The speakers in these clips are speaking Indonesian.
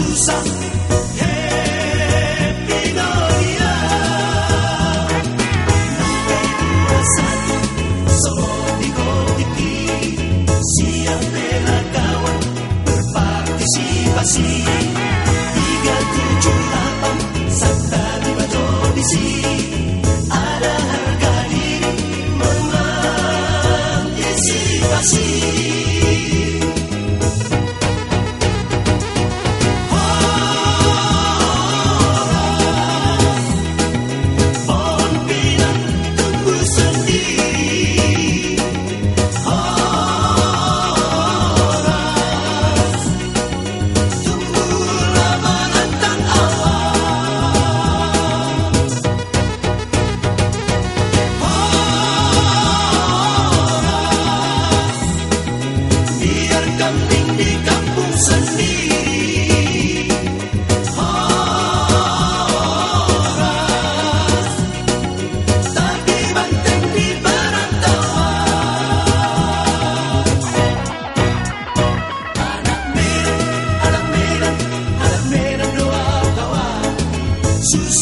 susah Happy Noria Nomor satu Solo di Kotiki Siap bela kawan Berpartisipasi Tiga tujuh delapan Sabta lima tradisi Ada harga diri Mengantisipasi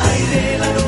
Ay de la noche.